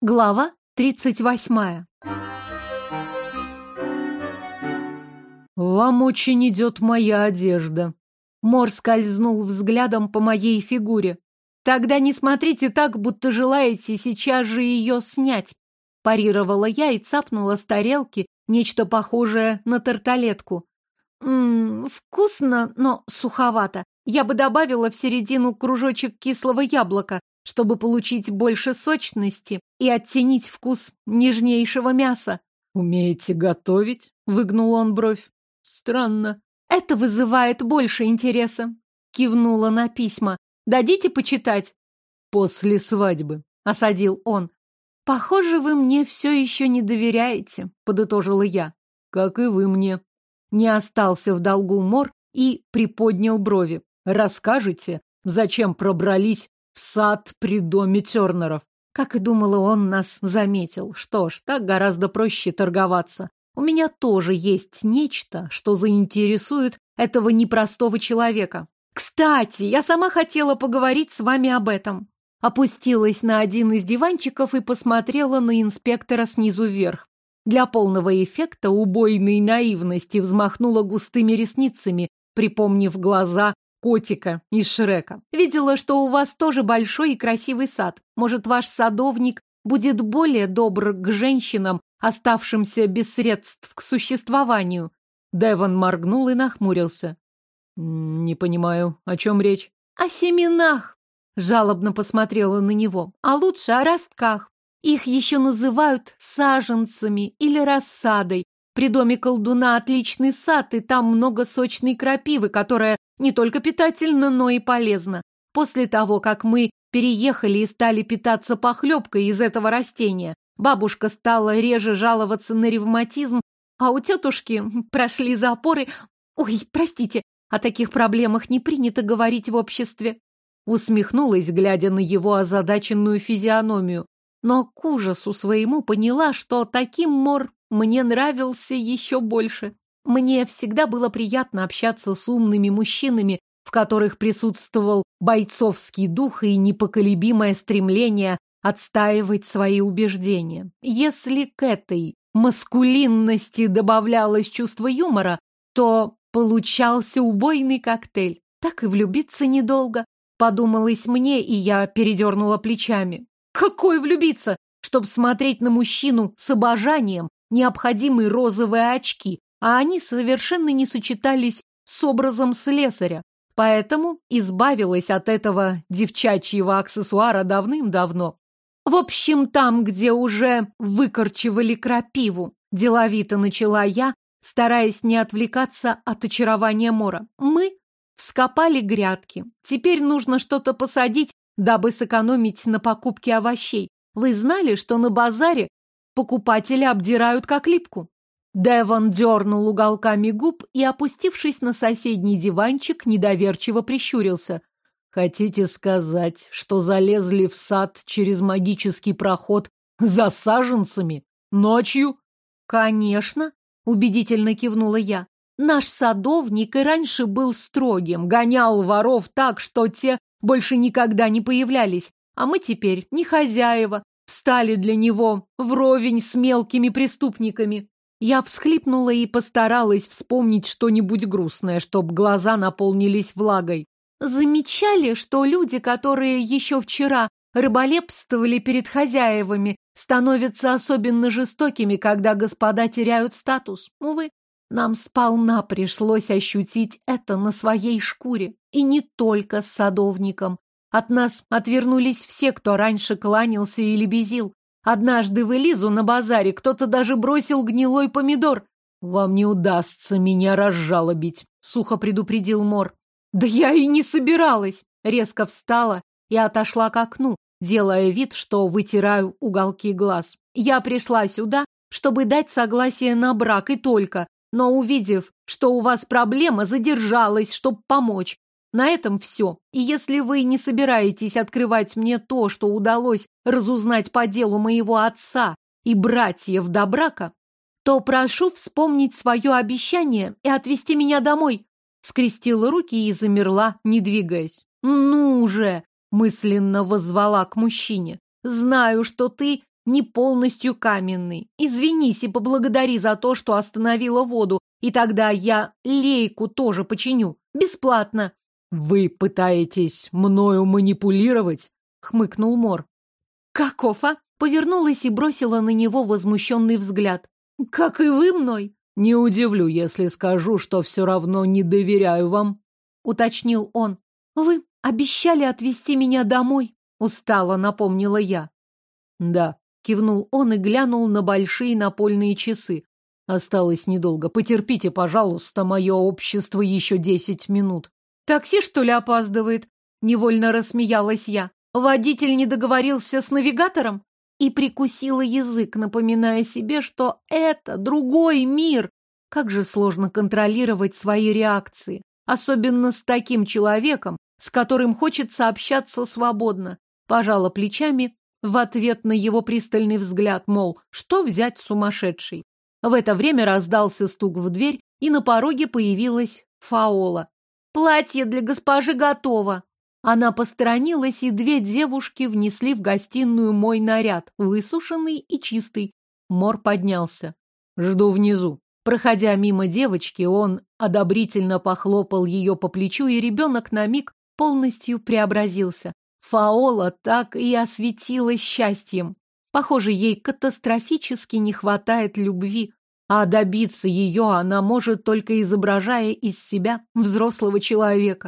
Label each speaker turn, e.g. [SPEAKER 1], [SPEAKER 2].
[SPEAKER 1] Глава тридцать восьмая.
[SPEAKER 2] «Вам очень идет моя одежда».
[SPEAKER 1] Мор скользнул взглядом по моей фигуре. «Тогда не смотрите так, будто желаете сейчас же ее снять», парировала я и цапнула с тарелки нечто похожее на тарталетку. «Ммм, вкусно, но суховато. Я бы добавила в середину кружочек кислого яблока, чтобы получить больше сочности и оттенить вкус нежнейшего мяса.
[SPEAKER 2] «Умеете готовить?» — выгнул он бровь. «Странно».
[SPEAKER 1] «Это вызывает больше интереса», — кивнула на письма. «Дадите почитать?»
[SPEAKER 2] «После свадьбы», — осадил он.
[SPEAKER 1] «Похоже, вы мне все еще не доверяете», — подытожила я.
[SPEAKER 2] «Как и вы мне».
[SPEAKER 1] Не остался в долгу Мор и приподнял брови.
[SPEAKER 2] «Расскажете, зачем пробрались в сад при доме Тернеров?»
[SPEAKER 1] Как и думала, он нас заметил. Что ж, так гораздо проще торговаться. У меня тоже есть нечто, что заинтересует этого непростого человека. Кстати, я сама хотела поговорить с вами об этом. Опустилась на один из диванчиков и посмотрела на инспектора снизу вверх. Для полного эффекта убойной наивности взмахнула густыми ресницами, припомнив глаза котика из Шрека. Видела, что у вас тоже большой и красивый сад. Может, ваш садовник будет более добр к женщинам, оставшимся без средств к существованию?»
[SPEAKER 2] Деван моргнул и нахмурился. «Не понимаю, о чем речь?»
[SPEAKER 1] «О семенах!» Жалобно посмотрела на него. «А лучше о ростках. Их еще называют саженцами или рассадой. При доме колдуна отличный сад, и там много сочной крапивы, которая не только питательно, но и полезно. После того, как мы переехали и стали питаться похлебкой из этого растения, бабушка стала реже жаловаться на ревматизм, а у тетушки прошли запоры... Ой, простите, о таких проблемах не принято говорить в обществе. Усмехнулась, глядя на его озадаченную физиономию. Но к ужасу своему поняла, что таким мор мне нравился еще больше. Мне всегда было приятно общаться с умными мужчинами, в которых присутствовал бойцовский дух и непоколебимое стремление отстаивать свои убеждения. Если к этой маскулинности добавлялось чувство юмора, то получался убойный коктейль. Так и влюбиться недолго. Подумалось мне, и я передернула плечами. Какой влюбиться? Чтоб смотреть на мужчину с обожанием, необходимы розовые очки, а они совершенно не сочетались с образом слесаря. Поэтому избавилась от этого девчачьего аксессуара давным-давно. В общем, там, где уже выкорчевали крапиву, деловито начала я, стараясь не отвлекаться от очарования Мора. Мы вскопали грядки. Теперь нужно что-то посадить, дабы сэкономить на покупке овощей. Вы знали, что на базаре покупатели обдирают как липку? Девон дернул уголками губ и, опустившись на соседний диванчик, недоверчиво прищурился. «Хотите сказать, что залезли в сад через магический проход за саженцами? Ночью?» «Конечно», — убедительно кивнула я. «Наш садовник и раньше был строгим, гонял воров так, что те больше никогда не появлялись, а мы теперь не хозяева, стали для него вровень с мелкими преступниками. Я всхлипнула и постаралась вспомнить что-нибудь грустное, чтоб глаза наполнились влагой. Замечали, что люди, которые еще вчера рыболепствовали перед хозяевами, становятся особенно жестокими, когда господа теряют статус. Увы, нам сполна пришлось ощутить это на своей шкуре. И не только с садовником. От нас отвернулись все, кто раньше кланялся или безил. Однажды в Элизу на базаре кто-то даже бросил гнилой помидор. «Вам не удастся меня разжалобить», — сухо предупредил Мор. «Да я и не собиралась!» Резко встала и отошла к окну, делая вид, что вытираю уголки глаз. Я пришла сюда, чтобы дать согласие на брак и только, но увидев, что у вас проблема, задержалась, чтобы помочь. На этом все. И если вы не собираетесь открывать мне то, что удалось разузнать по делу моего отца и братьев до брака, то прошу вспомнить свое обещание и отвезти меня домой. Скрестила руки и замерла, не двигаясь. Ну же, мысленно воззвала к мужчине. Знаю, что ты не полностью каменный. Извинись и поблагодари за то, что остановила воду, и тогда я лейку тоже починю. Бесплатно.
[SPEAKER 2] Вы пытаетесь мною манипулировать? Хмыкнул Мор.
[SPEAKER 1] Каков, а? Повернулась и бросила на него возмущенный взгляд. Как и вы мной.
[SPEAKER 2] Не удивлю, если скажу, что все равно не доверяю вам,
[SPEAKER 1] уточнил он. Вы обещали отвезти меня домой, устало напомнила я.
[SPEAKER 2] Да, кивнул он и глянул на большие напольные часы. Осталось недолго. Потерпите, пожалуйста, мое общество еще десять минут.
[SPEAKER 1] Такси, что ли, опаздывает? Невольно рассмеялась я. Водитель не договорился с навигатором? И прикусила язык, напоминая себе, что это другой мир. Как же сложно контролировать свои реакции, особенно с таким человеком, с которым хочется общаться свободно. Пожала плечами в ответ на его пристальный взгляд, мол, что взять сумасшедший. В это время раздался стук в дверь, и на пороге появилась Фаола. «Платье для госпожи готово!» Она посторонилась, и две девушки внесли в гостиную мой наряд, высушенный и чистый. Мор поднялся.
[SPEAKER 2] «Жду внизу».
[SPEAKER 1] Проходя мимо девочки, он одобрительно похлопал ее по плечу, и ребенок на миг полностью преобразился. Фаола так и осветилась счастьем. Похоже, ей катастрофически не хватает любви, а добиться ее она может только изображая из себя взрослого человека.